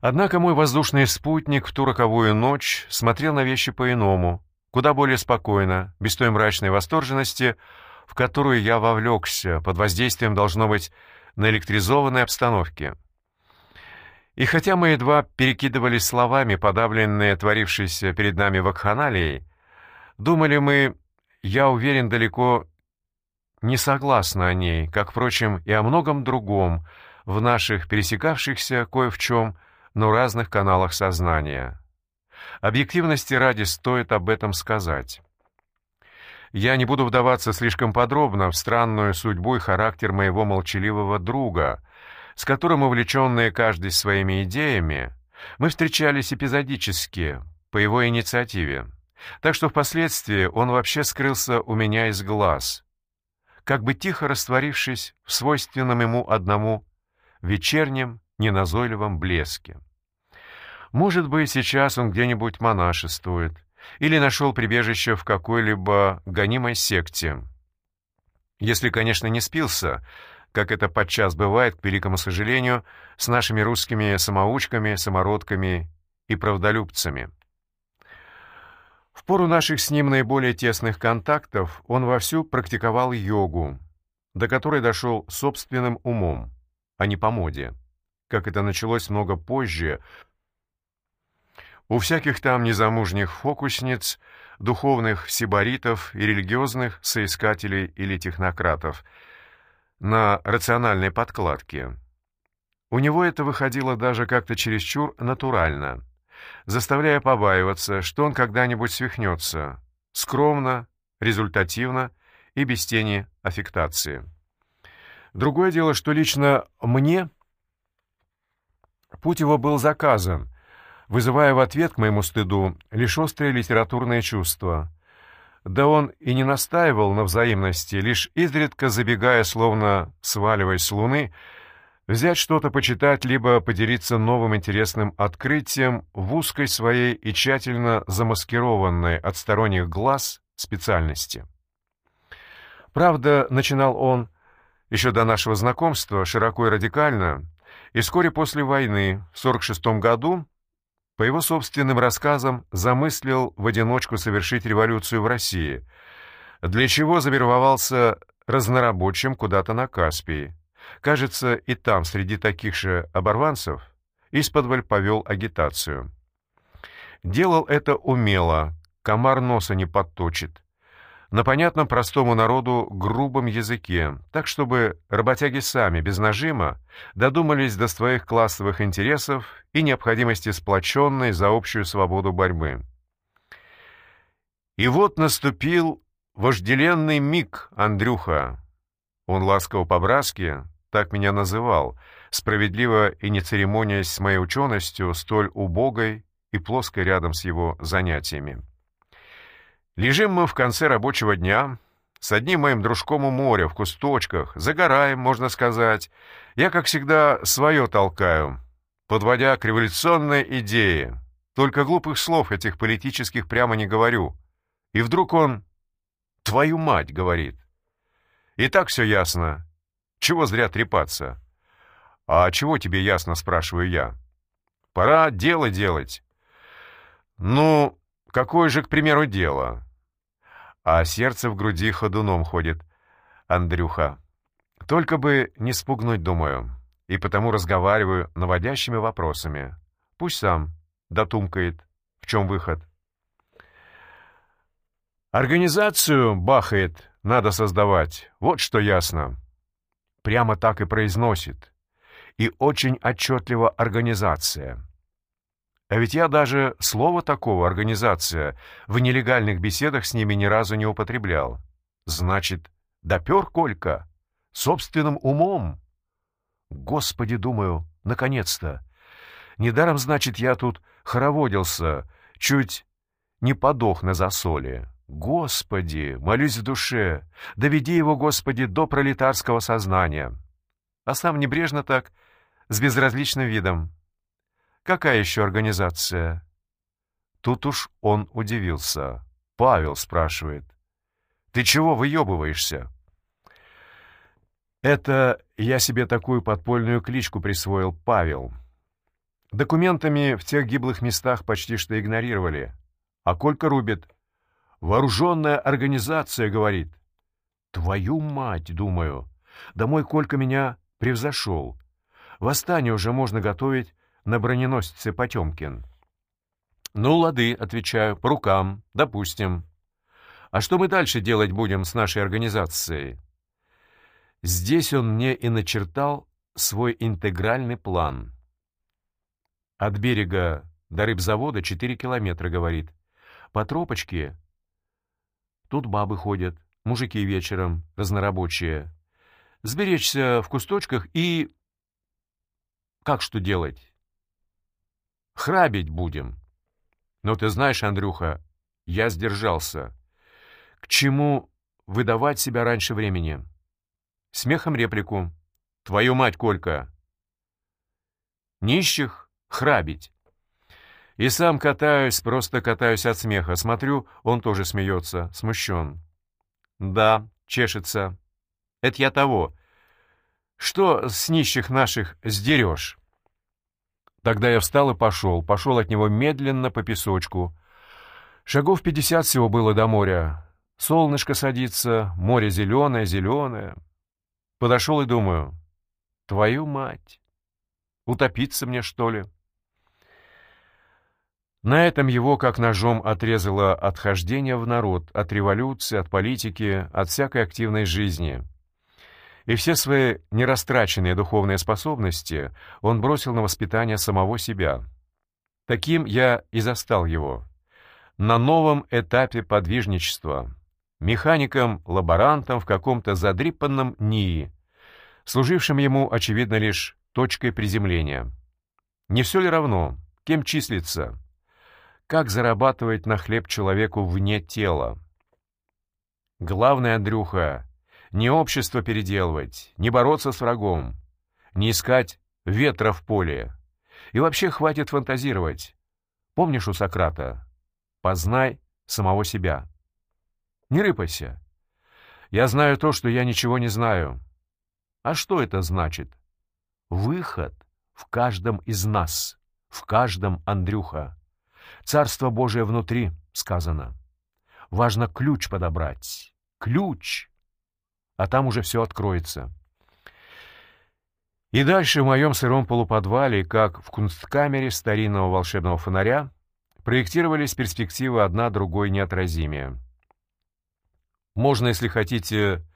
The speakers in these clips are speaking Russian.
Однако мой воздушный спутник в ту роковую ночь смотрел на вещи по-иному, куда более спокойно, без той мрачной восторженности, в которую я вовлекся, под воздействием, должно быть, наэлектризованной обстановки. И хотя мы едва перекидывались словами, подавленные творившейся перед нами вакханалией, думали мы, я уверен, далеко не согласны о ней, как, впрочем, и о многом другом в наших пересекавшихся кое в чем, но разных каналах сознания. Объективности ради стоит об этом сказать. Я не буду вдаваться слишком подробно в странную судьбу и характер моего молчаливого друга, с которым, увлеченные каждый своими идеями, мы встречались эпизодически, по его инициативе. Так что впоследствии он вообще скрылся у меня из глаз, как бы тихо растворившись в свойственном ему одному вечернем неназойливом блеске. Может быть, сейчас он где-нибудь монашествует или нашел прибежище в какой-либо гонимой секте. Если, конечно, не спился, как это подчас бывает, к великому сожалению, с нашими русскими самоучками, самородками и правдолюбцами. В пору наших с ним наиболее тесных контактов он вовсю практиковал йогу, до которой дошел собственным умом, а не по моде, как это началось много позже, у всяких там незамужних фокусниц, духовных сибаритов и религиозных соискателей или технократов на рациональной подкладке. У него это выходило даже как-то чересчур натурально, заставляя побаиваться, что он когда-нибудь свихнется, скромно, результативно и без тени аффектации. Другое дело, что лично мне путь его был заказан — вызывая в ответ к моему стыду лишь острое литературное чувство. Да он и не настаивал на взаимности, лишь изредка забегая, словно сваливаясь с луны, взять что-то почитать, либо поделиться новым интересным открытием в узкой своей и тщательно замаскированной от сторонних глаз специальности. Правда, начинал он, еще до нашего знакомства, широко и радикально, и вскоре после войны, в 46 году, по его собственным рассказам, замыслил в одиночку совершить революцию в России, для чего завербовался разнорабочим куда-то на Каспии. Кажется, и там, среди таких же оборванцев, исподволь повел агитацию. Делал это умело, комар носа не подточит, на понятном простому народу грубом языке, так чтобы работяги сами, без нажима, додумались до своих классовых интересов и необходимости сплоченной за общую свободу борьбы. И вот наступил вожделенный миг, Андрюха. Он ласково по-братски так меня называл, справедливо и не церемонясь с моей ученостью, столь убогой и плоской рядом с его занятиями. Лежим мы в конце рабочего дня, с одним моим дружком у моря, в кусточках, загораем, можно сказать. Я, как всегда, свое толкаю, подводя к революционной идее. Только глупых слов этих политических прямо не говорю. И вдруг он «твою мать» говорит. И так все ясно. Чего зря трепаться? «А чего тебе ясно?» — спрашиваю я. «Пора дело делать». «Ну, какое же, к примеру, дело?» А сердце в груди ходуном ходит. Андрюха. Только бы не спугнуть, думаю, и потому разговариваю наводящими вопросами. Пусть сам дотумкает, в чем выход. Организацию, бахает, надо создавать, вот что ясно. Прямо так и произносит. И очень отчетливо организация. А ведь я даже слова такого «организация» в нелегальных беседах с ними ни разу не употреблял. Значит, допер Колька? Собственным умом? Господи, думаю, наконец-то! Недаром, значит, я тут хороводился, чуть не подох на засоле. Господи, молюсь в душе, доведи его, Господи, до пролетарского сознания. А сам небрежно так, с безразличным видом. Какая еще организация? Тут уж он удивился. Павел спрашивает. Ты чего выебываешься? Это я себе такую подпольную кличку присвоил, Павел. Документами в тех гиблых местах почти что игнорировали. А Колька рубит. Вооруженная организация, говорит. Твою мать, думаю. Да мой Колька меня превзошел. Восстание уже можно готовить на броненосце Потемкин. Ну, лады, отвечаю, по рукам, допустим. А что мы дальше делать будем с нашей организацией? Здесь он мне и начертал свой интегральный план. От берега до рыбзавода четыре километра, говорит. По тропочке тут бабы ходят, мужики вечером, разнорабочие. Сберечься в кусточках и... Как что делать? Храбить будем. Но ты знаешь, Андрюха, я сдержался. К чему выдавать себя раньше времени? Смехом реплику. Твою мать, Колька! Нищих храбить. И сам катаюсь, просто катаюсь от смеха. Смотрю, он тоже смеется, смущен. Да, чешется. Это я того. Что с нищих наших сдерешь? Тогда я встал и пошел. Пошел от него медленно по песочку. Шагов пятьдесят всего было до моря. Солнышко садится, море зеленое, зеленое. Подошел и думаю, твою мать, утопиться мне, что ли? На этом его как ножом отрезало отхождение в народ, от революции, от политики, от всякой активной жизни. И все свои нерастраченные духовные способности он бросил на воспитание самого себя. Таким я и застал его. На новом этапе подвижничества. Механиком-лаборантом в каком-то задрипанном НИИ, служившим ему, очевидно, лишь точкой приземления. Не все ли равно, кем числится? Как зарабатывать на хлеб человеку вне тела? Главное, Андрюха, не общество переделывать, не бороться с врагом, не искать ветра в поле. И вообще хватит фантазировать. Помнишь у Сократа? Познай самого себя. Не рыпайся. Я знаю то, что я ничего не знаю. А что это значит? Выход в каждом из нас, в каждом Андрюха. Царство Божие внутри, сказано. Важно ключ подобрать. Ключ! А там уже все откроется. И дальше в моем сыром полуподвале, как в кунсткамере старинного волшебного фонаря, проектировались перспективы одна другой неотразимее. Можно, если хотите,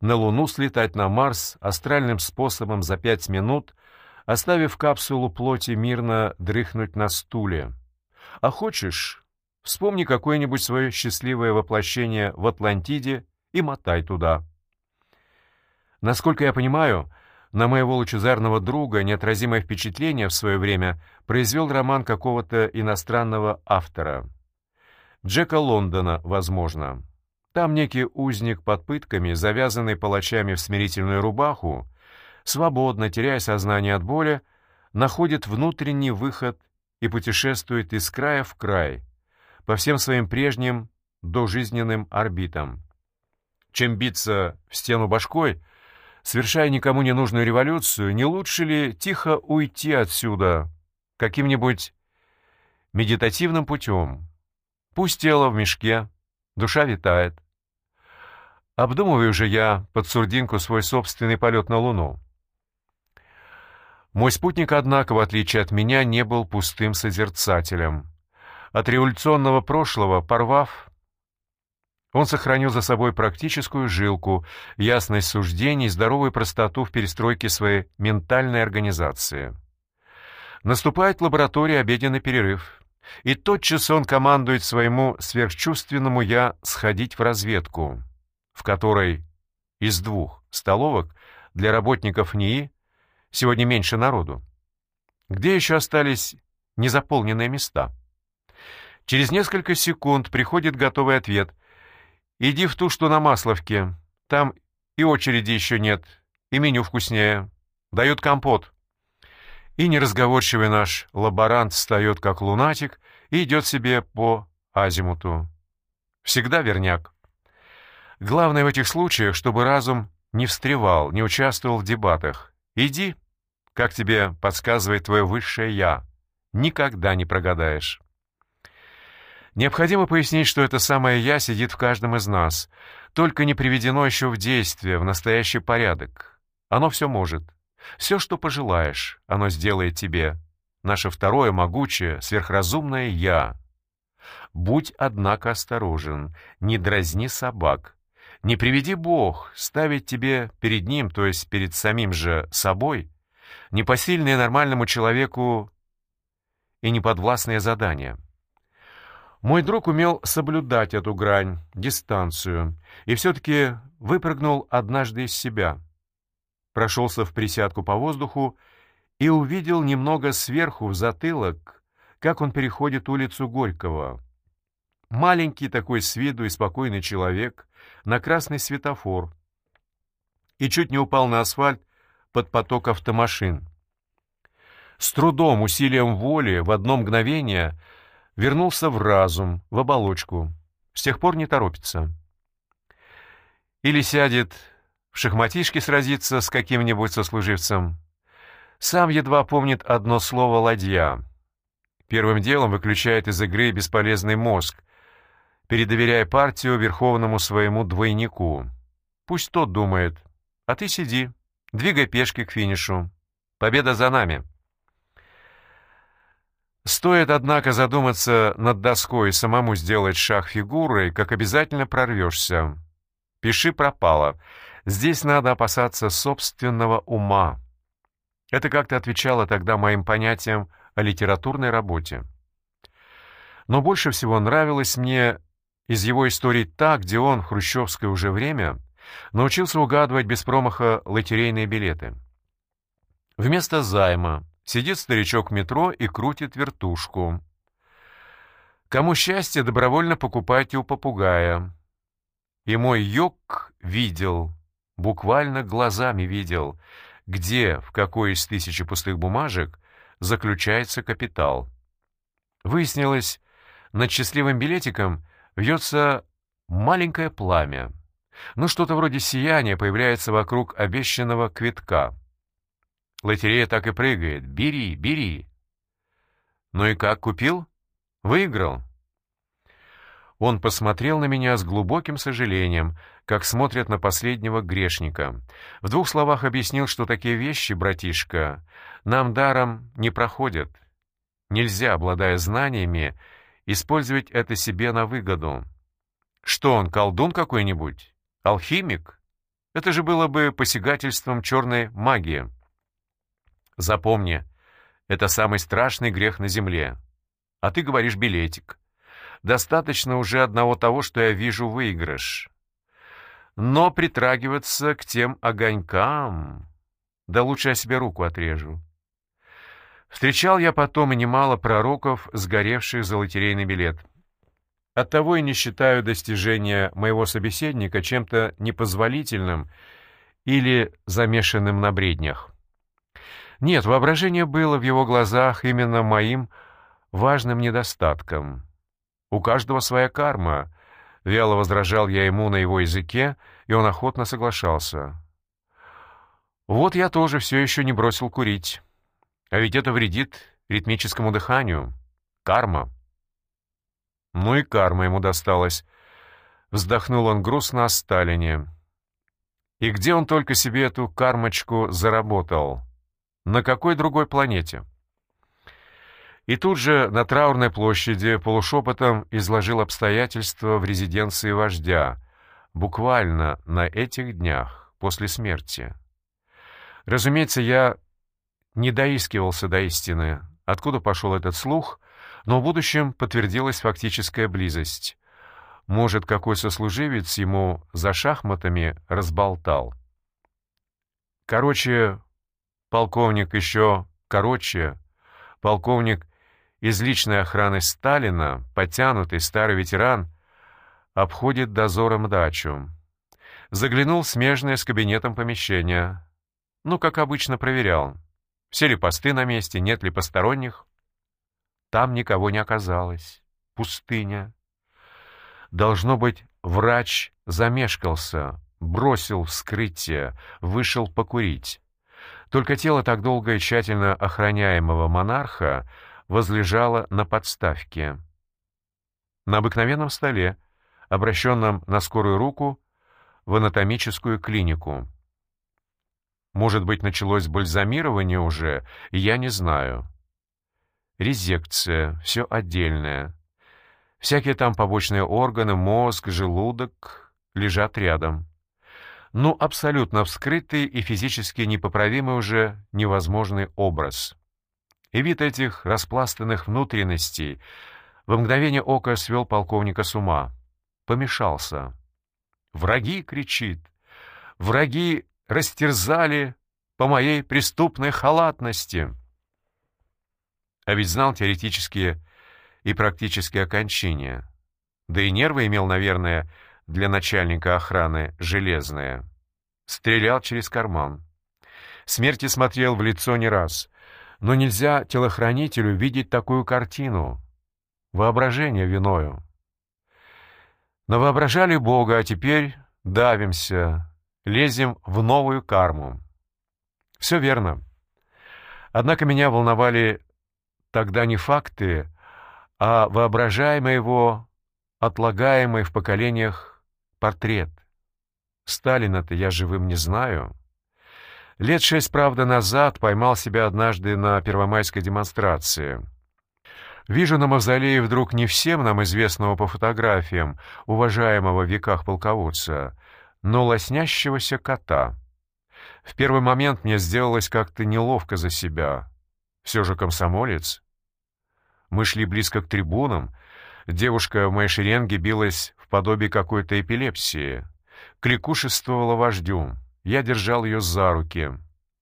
на Луну слетать на Марс астральным способом за пять минут, оставив капсулу плоти мирно дрыхнуть на стуле — а хочешь, вспомни какое-нибудь свое счастливое воплощение в Атлантиде и мотай туда. Насколько я понимаю, на моего лучезарного друга неотразимое впечатление в свое время произвел роман какого-то иностранного автора. Джека Лондона, возможно. Там некий узник под пытками, завязанный палачами в смирительную рубаху, свободно, теряя сознание от боли, находит внутренний выход и путешествует из края в край, по всем своим прежним дожизненным орбитам. Чем биться в стену башкой, совершая никому не нужную революцию, не лучше ли тихо уйти отсюда каким-нибудь медитативным путем? Пусть тело в мешке, душа витает. Обдумываю же я под сурдинку свой собственный полет на Луну. Мой спутник, однако, в отличие от меня, не был пустым созерцателем. От революционного прошлого, порвав, он сохранил за собой практическую жилку, ясность суждений, здоровую простоту в перестройке своей ментальной организации. Наступает в лаборатории обеденный перерыв, и тотчас он командует своему сверхчувственному «я» сходить в разведку, в которой из двух столовок для работников НИИ Сегодня меньше народу. Где еще остались незаполненные места? Через несколько секунд приходит готовый ответ. «Иди в ту, что на Масловке. Там и очереди еще нет, и меню вкуснее. Дают компот». И неразговорчивый наш лаборант встает как лунатик и идет себе по азимуту. Всегда верняк. Главное в этих случаях, чтобы разум не встревал, не участвовал в дебатах. Иди, как тебе подсказывает твое высшее «я». никогда не прогадаешь. Необходимо пояснить, что это самое «я» сидит в каждом из нас, только не приведено еще в действие, в настоящий порядок. Оно все может. Все, что пожелаешь, оно сделает тебе. Наше второе могучее, сверхразумное «я». Будь, однако, осторожен, не дразни собак. Не приведи Бог ставить тебе перед ним, то есть перед самим же собой, непосильные нормальному человеку и неподвластные задания. Мой друг умел соблюдать эту грань, дистанцию, и все-таки выпрыгнул однажды из себя. Прошелся в присядку по воздуху и увидел немного сверху в затылок, как он переходит улицу Горького. Маленький такой с виду и спокойный человек на красный светофор и чуть не упал на асфальт под поток автомашин. С трудом, усилием воли, в одно мгновение — вернулся в разум, в оболочку. С тех пор не торопится. Или сядет в шахматишке сразиться с каким-нибудь сослуживцем. Сам едва помнит одно слово «ладья». Первым делом выключает из игры бесполезный мозг, передоверяя партию верховному своему двойнику. Пусть тот думает, а ты сиди, двигай пешки к финишу. Победа за нами. Стоит, однако, задуматься над доской и самому сделать шаг фигурой, как обязательно прорвешься. Пиши пропало. Здесь надо опасаться собственного ума. Это как-то отвечало тогда моим понятиям о литературной работе. Но больше всего нравилось мне из его историй та, где он, в хрущевское уже время, научился угадывать без промаха лотерейные билеты. Вместо займа Сидит старичок в метро и крутит вертушку. Кому счастье, добровольно покупайте у попугая. И мой йог видел, буквально глазами видел, где, в какой из тысячи пустых бумажек заключается капитал. Выяснилось, над счастливым билетиком вьется маленькое пламя. Ну, что-то вроде сияния появляется вокруг обещанного квитка — Лотерея так и прыгает. Бери, бери. Ну и как, купил? Выиграл. Он посмотрел на меня с глубоким сожалением, как смотрят на последнего грешника. В двух словах объяснил, что такие вещи, братишка, нам даром не проходят. Нельзя, обладая знаниями, использовать это себе на выгоду. Что он, колдун какой-нибудь? Алхимик? Это же было бы посягательством черной магии. Запомни, это самый страшный грех на земле. А ты говоришь билетик. Достаточно уже одного того, что я вижу выигрыш. Но притрагиваться к тем огонькам... Да лучше я себе руку отрежу. Встречал я потом и немало пророков, сгоревших за лотерейный билет. Оттого и не считаю достижения моего собеседника чем-то непозволительным или замешанным на бреднях. Нет, воображение было в его глазах именно моим важным недостатком. У каждого своя карма. Вяло возражал я ему на его языке, и он охотно соглашался. Вот я тоже все еще не бросил курить. А ведь это вредит ритмическому дыханию. Карма. Ну и карма ему досталась. Вздохнул он грустно о Сталине. И где он только себе эту кармочку заработал? На какой другой планете? И тут же на Траурной площади полушепотом изложил обстоятельства в резиденции вождя, буквально на этих днях, после смерти. Разумеется, я не доискивался до истины, откуда пошел этот слух, но в будущем подтвердилась фактическая близость. Может, какой сослуживец ему за шахматами разболтал. Короче, полковник еще короче, полковник из личной охраны Сталина, потянутый старый ветеран, обходит дозором дачу. Заглянул в смежное с кабинетом помещение. Ну, как обычно, проверял. Все ли посты на месте, нет ли посторонних. Там никого не оказалось. Пустыня. Должно быть, врач замешкался, бросил вскрытие, вышел покурить. Только тело так долго и тщательно охраняемого монарха возлежала на подставке. На обыкновенном столе, обращенном на скорую руку, в анатомическую клинику. Может быть, началось бальзамирование уже, я не знаю. Резекция, все отдельное. Всякие там побочные органы, мозг, желудок лежат рядом. Ну, абсолютно вскрытый и физически непоправимый уже невозможный образ. И вид этих распластанных внутренностей в мгновение ока свел полковника с ума. Помешался. «Враги!» — кричит. «Враги растерзали по моей преступной халатности!» А ведь знал теоретические и практические окончания. Да и нервы имел, наверное, для начальника охраны железные. Стрелял через карман. Смерти смотрел в лицо не раз. Но нельзя телохранителю видеть такую картину. Воображение виною. Навоображали Бога, а теперь давимся, лезем в новую карму. Все верно. Однако меня волновали тогда не факты, а воображаемый его, отлагаемый в поколениях портрет. Сталина-то я живым не знаю. Лет шесть, правда, назад поймал себя однажды на первомайской демонстрации. Вижу на мавзолее вдруг не всем нам известного по фотографиям, уважаемого в веках полководца, но лоснящегося кота. В первый момент мне сделалось как-то неловко за себя. Все же комсомолец. Мы шли близко к трибунам. Девушка в моей шеренге билась в подобии какой-то эпилепсии. Кликушествовала вождю. Я держал ее за руки.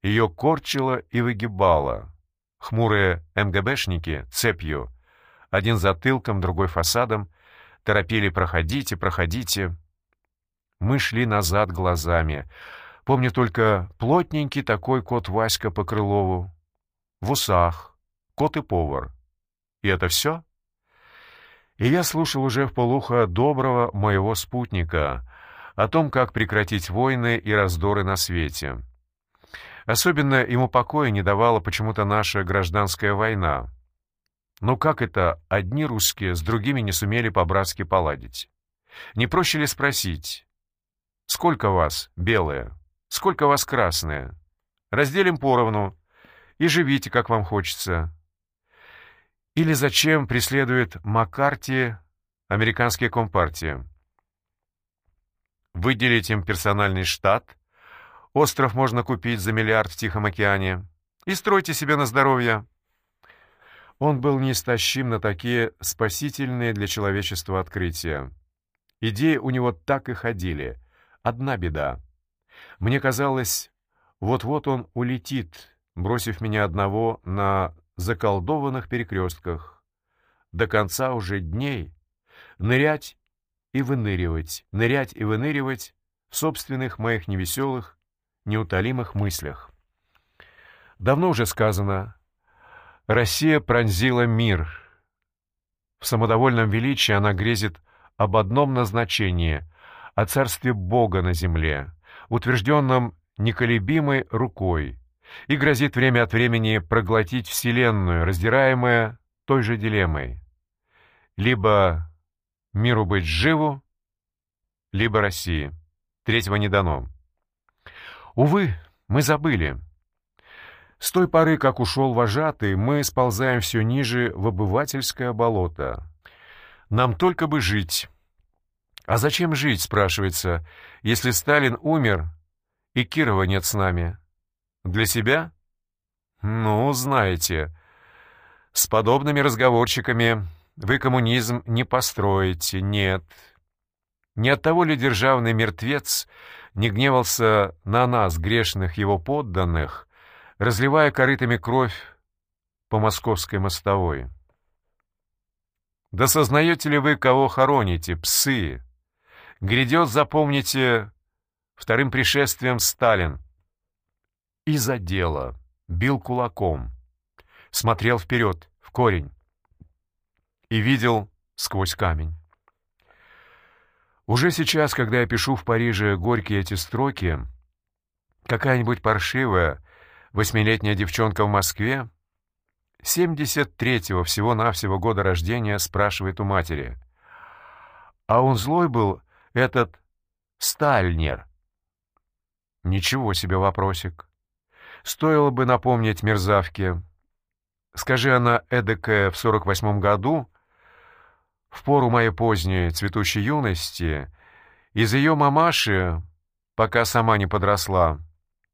Ее корчило и выгибало. Хмурые МГБшники цепью, один затылком, другой фасадом, торопили «проходите, проходите». Мы шли назад глазами. Помню только плотненький такой кот Васька по Крылову. В усах. Кот и повар. И это все? И я слушал уже в полухо доброго моего спутника о том, как прекратить войны и раздоры на свете. Особенно ему покоя не давала почему-то наша гражданская война. Но как это одни русские с другими не сумели по-братски поладить? Не проще ли спросить, сколько вас белые, сколько вас красные? Разделим поровну и живите, как вам хочется. Или зачем преследует Маккарти американские компартии? Выделить им персональный штат, остров можно купить за миллиард в Тихом океане, и стройте себе на здоровье. Он был неистощим на такие спасительные для человечества открытия. Идеи у него так и ходили. Одна беда. Мне казалось, вот-вот он улетит, бросив меня одного на заколдованных перекрестках. До конца уже дней нырять и выныривать, нырять и выныривать в собственных моих невеселых, неутолимых мыслях. Давно уже сказано, Россия пронзила мир. В самодовольном величии она грезит об одном назначении — о царстве Бога на земле, утвержденном неколебимой рукой, и грозит время от времени проглотить Вселенную, раздираемая той же дилеммой. Либо миру быть живу, либо России. Третьего не дано. Увы, мы забыли. С той поры, как ушел вожатый, мы сползаем все ниже в обывательское болото. Нам только бы жить. А зачем жить, спрашивается, если Сталин умер и Кирова нет с нами? Для себя? Ну, знаете, с подобными разговорчиками вы коммунизм не построите, нет. Не от того ли державный мертвец не гневался на нас, грешных его подданных, разливая корытами кровь по московской мостовой? Да сознаете ли вы, кого хороните, псы? Грядет, запомните, вторым пришествием Сталин — и за дело, бил кулаком, смотрел вперед, в корень, и видел сквозь камень. Уже сейчас, когда я пишу в Париже горькие эти строки, какая-нибудь паршивая восьмилетняя девчонка в Москве 73-го всего-навсего года рождения, спрашивает у матери. А он злой был, этот Стальнер. Ничего себе вопросик. Стоило бы напомнить мерзавке. Скажи она эдакая в 48-м году, в пору моей поздней цветущей юности, из ее мамаши, пока сама не подросла,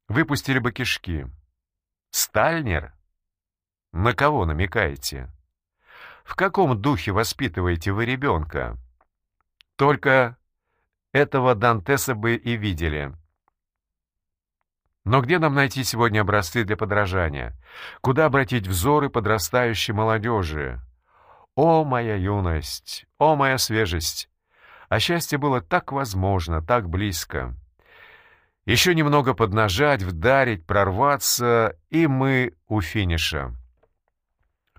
выпустили бы кишки. Стальнер? На кого намекаете? В каком духе воспитываете вы ребенка? Только этого Дантеса бы и видели. Но где нам найти сегодня образцы для подражания? Куда обратить взоры подрастающей молодежи? О, моя юность! О, моя свежесть! А счастье было так возможно, так близко. Еще немного поднажать, вдарить, прорваться, и мы у финиша.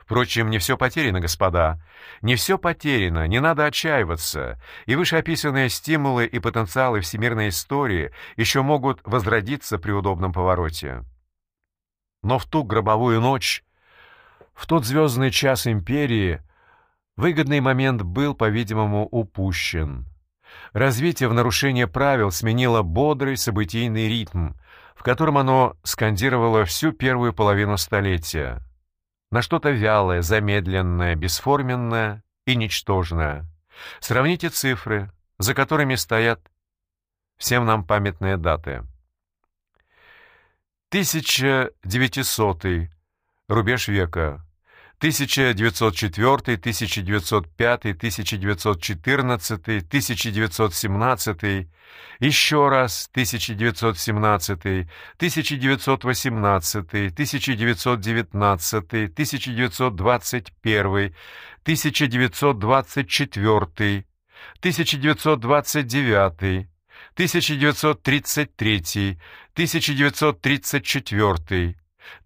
Впрочем, не все потеряно, господа. Не все потеряно, не надо отчаиваться, и вышеописанные стимулы и потенциалы всемирной истории еще могут возродиться при удобном повороте. Но в ту гробовую ночь, в тот звездный час империи, выгодный момент был, по-видимому, упущен. Развитие в нарушение правил сменило бодрый событийный ритм, в котором оно скандировало всю первую половину столетия — на что-то вялое, замедленное, бесформенное и ничтожное. Сравните цифры, за которыми стоят всем нам памятные даты. 1900 рубеж века, 1904, 1905, 1914, 1917, еще раз 1917, 1918, 1919, 1921, 1924, 1929, 1933, 1934,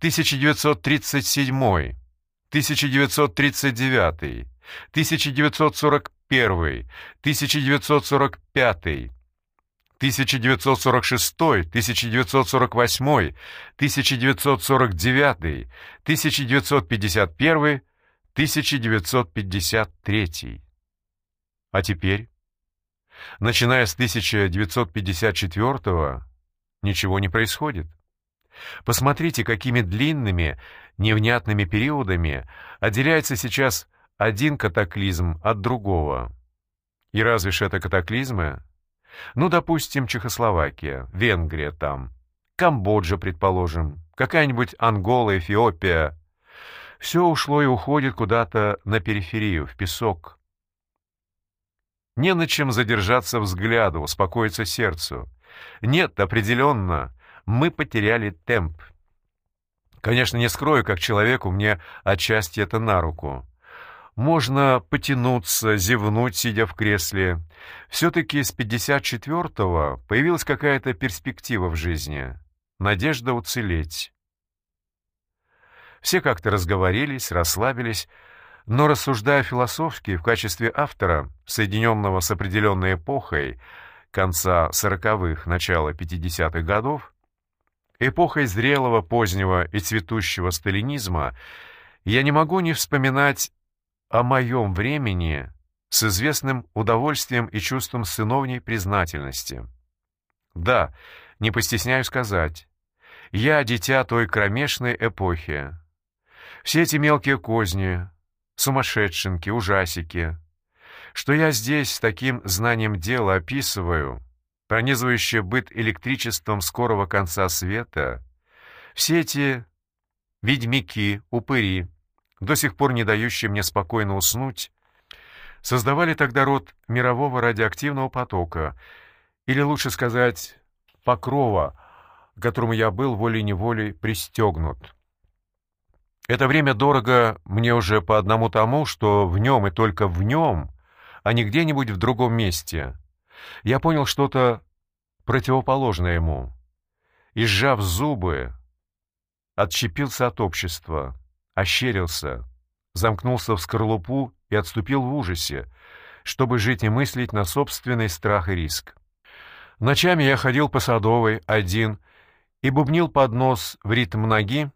1937, 1939, 1941, 1945, 1946, 1948, 1949, 1951, 1953. А теперь, начиная с 1954 ничего не происходит. Посмотрите, какими длинными, невнятными периодами отделяется сейчас один катаклизм от другого. И разве ж это катаклизмы? Ну, допустим, Чехословакия, Венгрия там, Камбоджа, предположим, какая-нибудь Ангола, Эфиопия. Все ушло и уходит куда-то на периферию, в песок. Не на чем задержаться взгляду, успокоиться сердцу. Нет, определенно, мы потеряли темп. Конечно, не скрою, как человеку мне отчасти это на руку. Можно потянуться, зевнуть, сидя в кресле. Все-таки с 54-го появилась какая-то перспектива в жизни. Надежда уцелеть. Все как-то разговорились, расслабились, но, рассуждая философски в качестве автора, соединенного с определенной эпохой, конца сороковых, начала пятидесятых годов, эпохой зрелого, позднего и цветущего сталинизма, я не могу не вспоминать о моем времени с известным удовольствием и чувством сыновней признательности. Да, не постесняюсь сказать, я дитя той кромешной эпохи. Все эти мелкие козни, сумасшедшинки, ужасики, что я здесь с таким знанием дела описываю — пронизывающее быт электричеством скорого конца света, все эти ведьмяки, упыри, до сих пор не дающие мне спокойно уснуть, создавали тогда род мирового радиоактивного потока, или лучше сказать, покрова, к которому я был волей-неволей пристегнут. Это время дорого мне уже по одному тому, что в нем и только в нем, а не где-нибудь в другом месте — я понял что-то противоположное ему. И, сжав зубы, отщепился от общества, ощерился, замкнулся в скорлупу и отступил в ужасе, чтобы жить и мыслить на собственный страх и риск. Ночами я ходил по Садовой один и бубнил под нос в ритм ноги,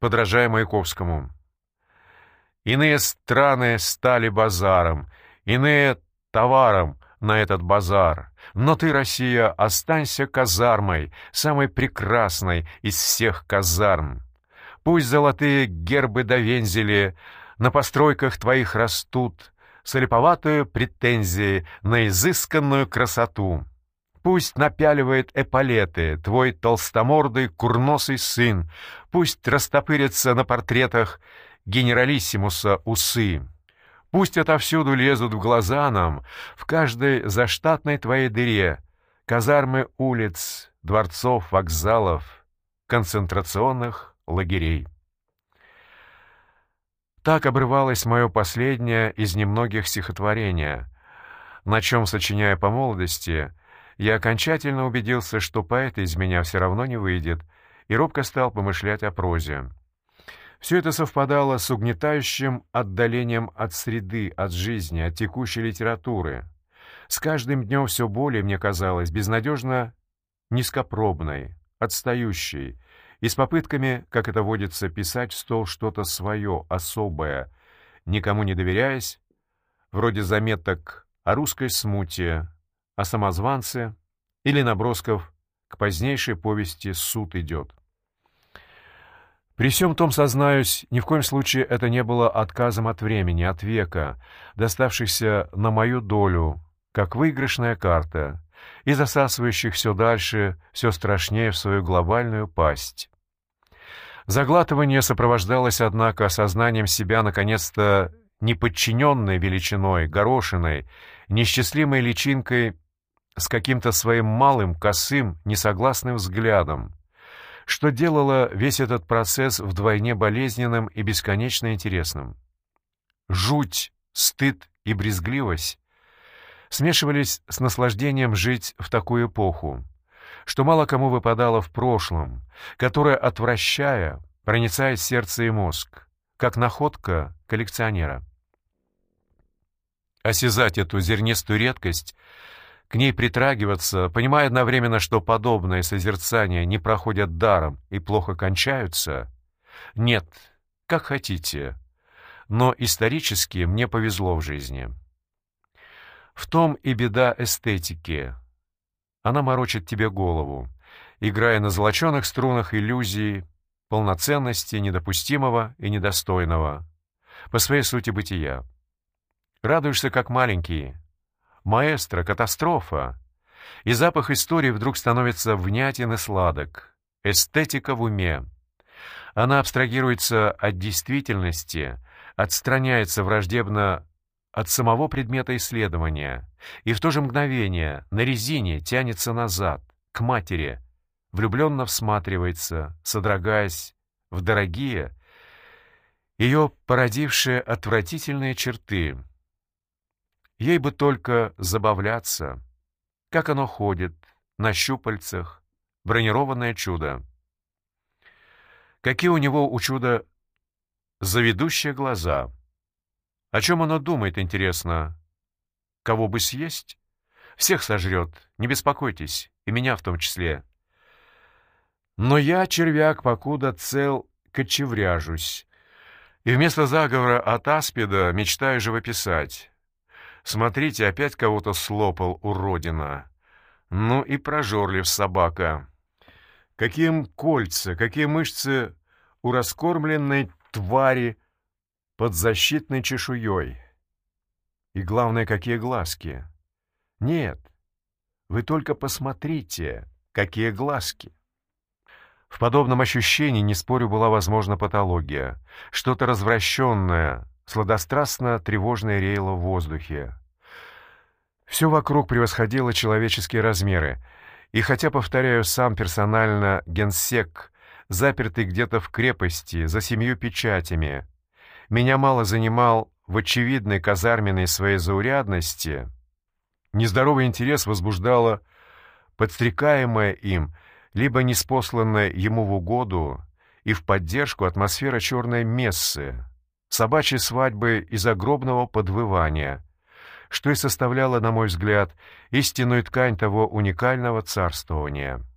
подражая Маяковскому. Иные страны стали базаром, иные — товаром на этот базар. Но ты, Россия, останься казармой, самой прекрасной из всех казарм. Пусть золотые гербы до вензели на постройках твоих растут, солеповатую претензии на изысканную красоту. Пусть напяливает эполеты твой толстомордый курносый сын, пусть растопырятся на портретах генералиссимуса усы. Пусть отовсюду лезут в глаза нам, в каждой заштатной твоей дыре, казармы улиц, дворцов, вокзалов, концентрационных лагерей. Так обрывалось мое последнее из немногих стихотворения, на чем, сочиняя по молодости, я окончательно убедился, что поэта из меня все равно не выйдет, и робко стал помышлять о прозе. Все это совпадало с угнетающим отдалением от среды, от жизни, от текущей литературы. С каждым днем все более, мне казалось, безнадежно низкопробной, отстающей, и с попытками, как это водится, писать в стол что-то свое, особое, никому не доверяясь, вроде заметок о русской смуте, о самозванце или набросков к позднейшей повести «Суд идет». При всем том, сознаюсь, ни в коем случае это не было отказом от времени, от века, доставшихся на мою долю, как выигрышная карта, и засасывающих все дальше, все страшнее в свою глобальную пасть. Заглатывание сопровождалось, однако, осознанием себя, наконец-то, неподчиненной величиной, горошиной, несчастливой личинкой с каким-то своим малым, косым, несогласным взглядом, что делало весь этот процесс вдвойне болезненным и бесконечно интересным. Жуть, стыд и брезгливость смешивались с наслаждением жить в такую эпоху, что мало кому выпадало в прошлом, которая, отвращая, проницает сердце и мозг, как находка коллекционера. Осязать эту зернистую редкость — к ней притрагиваться, понимая одновременно, что подобные созерцания не проходят даром и плохо кончаются? Нет, как хотите. Но исторически мне повезло в жизни. В том и беда эстетики. Она морочит тебе голову, играя на золоченых струнах иллюзии, полноценности недопустимого и недостойного, по своей сути бытия. Радуешься, как маленький, Маэстро, катастрофа. И запах истории вдруг становится внятен и сладок. Эстетика в уме. Она абстрагируется от действительности, отстраняется враждебно от самого предмета исследования и в то же мгновение на резине тянется назад, к матери, влюбленно всматривается, содрогаясь в дорогие, ее породившие отвратительные черты — Ей бы только забавляться. Как оно ходит, на щупальцах, бронированное чудо. Какие у него у чуда заведущие глаза. О чем оно думает, интересно? Кого бы съесть? Всех сожрет, не беспокойтесь, и меня в том числе. Но я, червяк, покуда цел, кочевряжусь, и вместо заговора от аспида мечтаю живописать. Смотрите, опять кого-то слопал, уродина. Ну и прожорлив собака. Какие кольца, какие мышцы у раскормленной твари под защитной чешуей. И главное, какие глазки. Нет, вы только посмотрите, какие глазки. В подобном ощущении, не спорю, была возможна патология. Что-то развращенное, сладострастно тревожное реяло в воздухе. Все вокруг превосходило человеческие размеры, и хотя, повторяю, сам персонально генсек, запертый где-то в крепости, за семью печатями, меня мало занимал в очевидной казарменной своей заурядности, нездоровый интерес возбуждало подстрекаемое им, либо неспосланное ему в угоду и в поддержку атмосфера черной мессы, собачьей свадьбы и загробного подвывания, что и составляло, на мой взгляд, истинную ткань того уникального царствования —